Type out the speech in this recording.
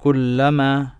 كلما